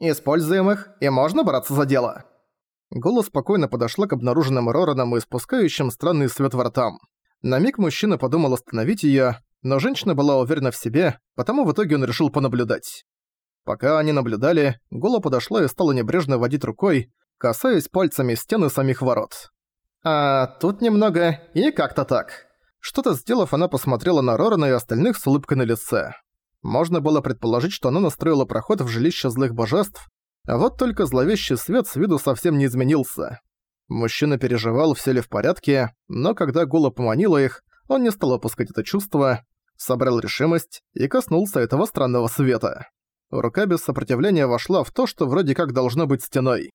Используем их, и можно браться за дело. Гула спокойно подошла к обнаруженным Рораном и спускающим странный свет во ртам. На миг мужчина подумал остановить её, но женщина была уверена в себе, потому в итоге он решил понаблюдать. Пока они наблюдали, Гула подошла и стала небрежно водить рукой, касаясь пальцами стены самих ворот. «А тут немного и как-то так». Что-то сделав, она посмотрела на Рорана и остальных с улыбкой на лице. Можно было предположить, что она настроила проход в жилище злых божеств, а вот только зловещий свет с виду совсем не изменился. Мужчина переживал, все ли в порядке, но когда Гула поманила их, он не стал опускать это чувство, собрал решимость и коснулся этого странного света. Рука без сопротивления вошла в то, что вроде как должно быть стеной.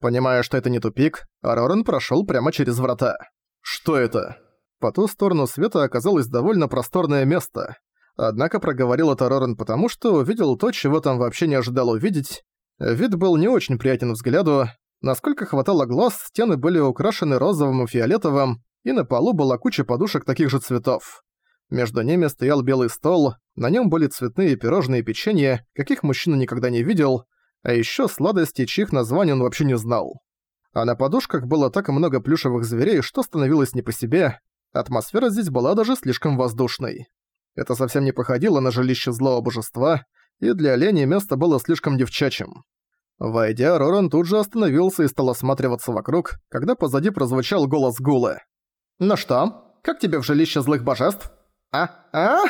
Понимая, что это не тупик, Роран прошёл прямо через врата. Что это? По ту сторону света оказалось довольно просторное место. Однако проговорил это Роран потому, что увидел то, чего там вообще не ожидал увидеть. Вид был не очень приятен взгляду. Насколько хватало глаз, стены были украшены розовым и фиолетовым, и на полу была куча подушек таких же цветов. Между ними стоял белый стол, на нем были цветные пирожные и печенье, каких мужчина никогда не видел, а еще сладости, чьих названий он вообще не знал. А на подушках было так много плюшевых зверей, что становилось не по себе. Атмосфера здесь была даже слишком воздушной. Это совсем не походило на жилище злого божества, и для оленей место было слишком девчачьим. Войдя, Роран тут же остановился и стал осматриваться вокруг, когда позади прозвучал голос Гулы. «Ну что, как тебе в жилище злых божеств?» «А? А?»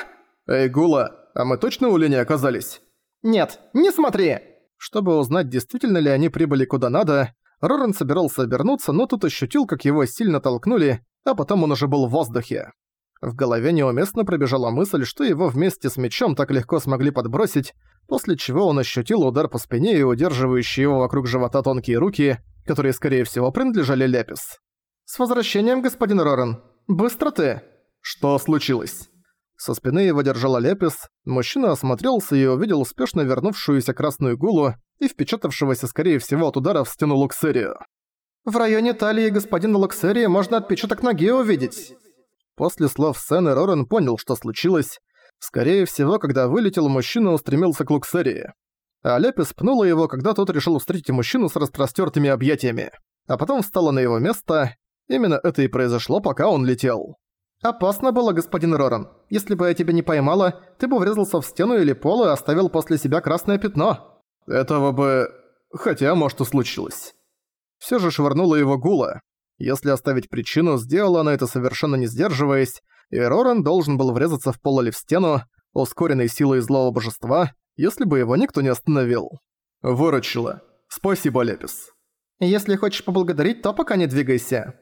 «Эй, Гула, а мы точно у Лени оказались?» «Нет, не смотри!» Чтобы узнать, действительно ли они прибыли куда надо, Роран собирался обернуться, но тут ощутил, как его сильно толкнули, а потом он уже был в воздухе. В голове неуместно пробежала мысль, что его вместе с мечом так легко смогли подбросить, после чего он ощутил удар по спине и удерживающие его вокруг живота тонкие руки, которые, скорее всего, принадлежали Ляпис. «С возвращением, господин Роран! Быстро ты!» «Что случилось?» Со спины его держала Лепис, мужчина осмотрелся и увидел успешно вернувшуюся красную гулу и впечатавшегося, скорее всего, от удара в стену Луксерию. «В районе талии господина Луксерии можно отпечаток ноги увидеть». После слов сцены Рорен понял, что случилось. Скорее всего, когда вылетел, мужчина устремился к Луксерии. А Лепис пнула его, когда тот решил встретить мужчину с распростёртыми объятиями. А потом встала на его место. Именно это и произошло, пока он летел. «Опасно было, господин Роран. Если бы я тебя не поймала, ты бы врезался в стену или пол и оставил после себя красное пятно». «Этого бы... Хотя, может, и случилось». Всё же швырнула его гула. Если оставить причину, сделала она это совершенно не сдерживаясь, и Роран должен был врезаться в пол или в стену, ускоренной силой злого божества, если бы его никто не остановил. «Выручила. Спасибо, Лепис». «Если хочешь поблагодарить, то пока не двигайся».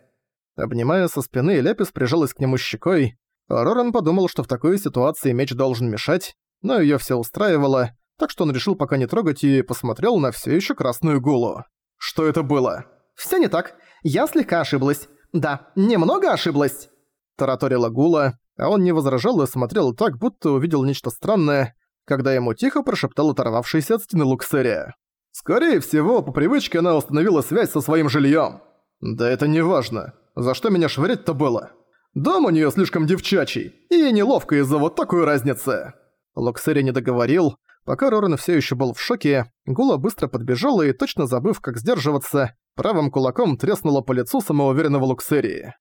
Обнимая со спины, Лепис прижалась к нему щекой. Роран подумал, что в такой ситуации меч должен мешать, но её всё устраивало, так что он решил пока не трогать и посмотрел на всё ещё красную гулу. «Что это было?» «Всё не так. Я слегка ошиблась. Да, немного ошиблась». Тараторила гула, а он не возражал и смотрел так, будто увидел нечто странное, когда ему тихо прошептал оторвавшийся от стены Луксерия. «Скорее всего, по привычке она установила связь со своим жильём. Да это не важно. За что меня швырять-то было? Дом у неё слишком девчачий, и ей неловко из-за вот такой разницы». Локсери не договорил. Пока Рорен всё ещё был в шоке, Гула быстро подбежала и, точно забыв, как сдерживаться, правым кулаком треснула по лицу самоуверенного Луксерии.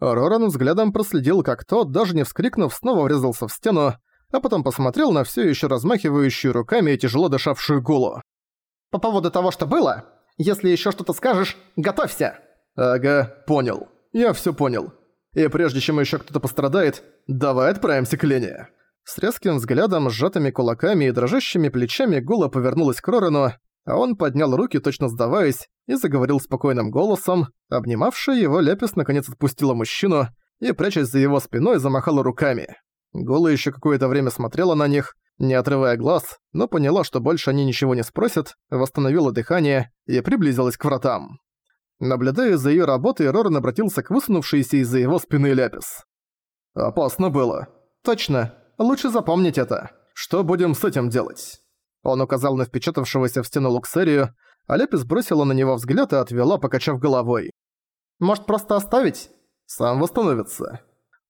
Роран взглядом проследил, как тот, даже не вскрикнув, снова врезался в стену, а потом посмотрел на всё ещё размахивающую руками и тяжело дышавшую Гулу. «По поводу того, что было, если ещё что-то скажешь, готовься!» «Ага, понял». Я все понял. И прежде чем еще кто-то пострадает, давай отправимся к Лене». С резким взглядом, сжатыми кулаками и дрожащими плечами Гула повернулась к Рорану, а он поднял руки, точно сдаваясь, и заговорил спокойным голосом. Обнимавшая его Лепис наконец отпустила мужчину и, прячась за его спиной, замахала руками. Гула еще какое-то время смотрела на них, не отрывая глаз, но поняла, что больше они ничего не спросят, восстановила дыхание и приблизилась к вратам. Наблюдая за её работой, Роран обратился к высунувшейся из-за его спины Ляпис. «Опасно было». «Точно. Лучше запомнить это. Что будем с этим делать?» Он указал на впечатавшегося в стену Луксерию, а Ляпис бросила на него взгляд и отвела, покачав головой. «Может, просто оставить?» «Сам восстановится».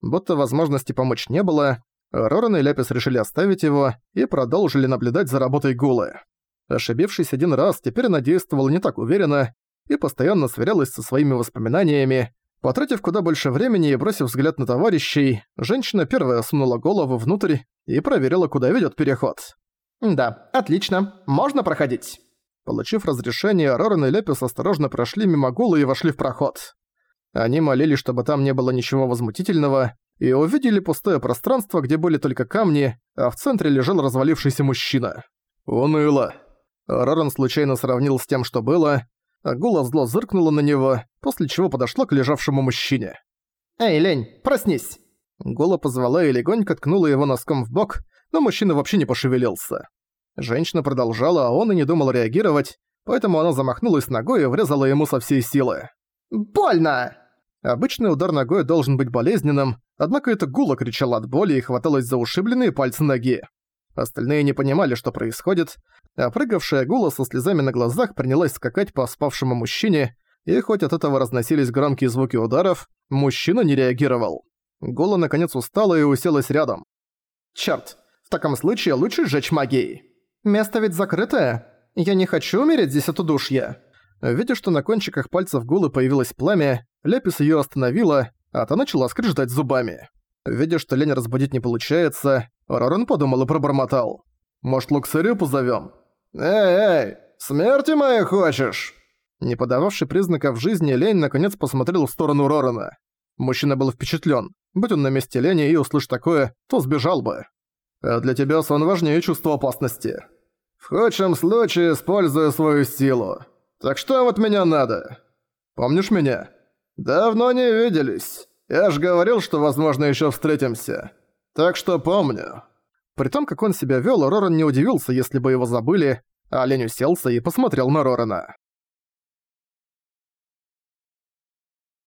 Будто возможности помочь не было, Роран и Ляпис решили оставить его и продолжили наблюдать за работой Гулы. Ошибившись один раз, теперь она действовала не так уверенно и постоянно сверялась со своими воспоминаниями. Потратив куда больше времени и бросив взгляд на товарищей, женщина первая сунула голову внутрь и проверила, куда ведет переход. «Да, отлично. Можно проходить». Получив разрешение, Роран и Лепис осторожно прошли мимо Гула и вошли в проход. Они молились, чтобы там не было ничего возмутительного, и увидели пустое пространство, где были только камни, а в центре лежал развалившийся мужчина. «Уныло». Роран случайно сравнил с тем, что было, а Гула зло зыркнула на него, после чего подошла к лежавшему мужчине. «Эй, лень, проснись!» Гула позвала и легонько ткнула его носком в бок, но мужчина вообще не пошевелился. Женщина продолжала, а он и не думал реагировать, поэтому она замахнулась ногой и врезала ему со всей силы. «Больно!» Обычный удар ногой должен быть болезненным, однако это Гула кричала от боли и хваталась за ушибленные пальцы ноги. Остальные не понимали, что происходит, а прыгавшая Гула со слезами на глазах принялась скакать по спавшему мужчине, и хоть от этого разносились громкие звуки ударов, мужчина не реагировал. Гула наконец устала и уселась рядом. «Чёрт, в таком случае лучше сжечь магией. Место ведь закрытое. Я не хочу умереть здесь от удушья». Видя, что на кончиках пальцев Гулы появилось пламя, Лепис её остановила, а та начала скрежетать зубами. Видя, что лень разбудить не получается, Роран подумал и пробормотал. «Может, Луксарю позовём?» «Эй, эй, смерти моей хочешь?» Не подававший признаков жизни, Лень наконец посмотрел в сторону Рорана. Мужчина был впечатлен. Будь он на месте Лени и услышь такое, то сбежал бы. «А для тебя сон важнее чувства опасности. В худшем случае использую свою силу. Так что вот меня надо? Помнишь меня? Давно не виделись. Я ж говорил, что, возможно, ещё встретимся. Так что помню». При том, как он себя вёл, Роран не удивился, если бы его забыли, а олень уселся и посмотрел на Рорана.